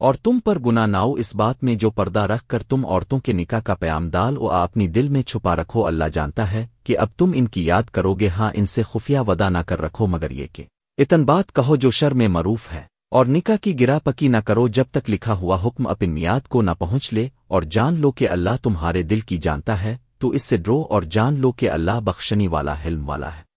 اور تم پر گنا ناؤ اس بات میں جو پردہ رکھ کر تم عورتوں کے نکاح کا پیام ڈال و اپنی دل میں چھپا رکھو، اللہ جانتا ہے کہ اب تم ان کی یاد کرو گے ہاں ان سے خفیہ ودا نہ کر رکھو، مگر یہ کہ اتن بات کہو جو شر میں معروف ہے، اور نکاح کی گرا پکی نہ کرو جب تک لکھا ہوا حکم اپن میاد کو نہ پہنچ لے، اور جان لو کہ اللہ تمہارے دل کی جانتا ہے، تو اس سے ڈرو اور جان لو کہ اللہ بخشنی والا، حلم والا ہے۔